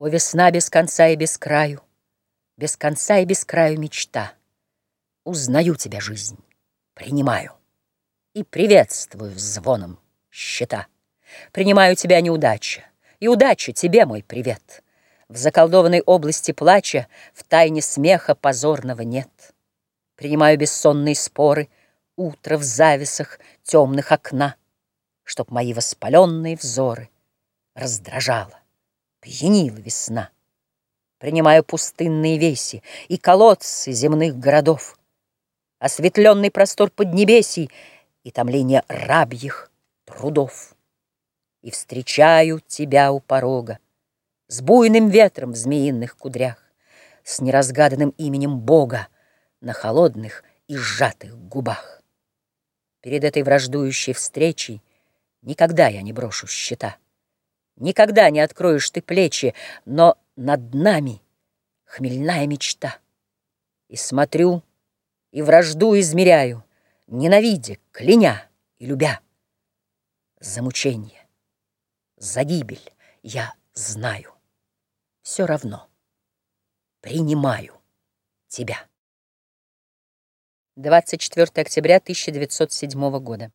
О, весна без конца и без краю, Без конца и без краю мечта. Узнаю тебя, жизнь, принимаю И приветствую звоном счета. Принимаю тебя, неудача, И удача тебе мой привет. В заколдованной области плача В тайне смеха позорного нет. Принимаю бессонные споры, Утро в завесах темных окна, Чтоб мои воспаленные взоры Раздражала пьянила весна. Принимаю пустынные веси и колодцы земных городов, Осветленный простор поднебесий и томление рабьих трудов. И встречаю тебя у порога С буйным ветром в змеиных кудрях, С неразгаданным именем Бога На холодных и сжатых губах. Перед этой враждующей встречей Никогда я не брошу счета. Никогда не откроешь ты плечи, но над нами хмельная мечта. И смотрю, и вражду измеряю, ненавидя, кляня и любя. За мучение, за гибель я знаю. Все равно принимаю тебя. 24 октября 1907 года.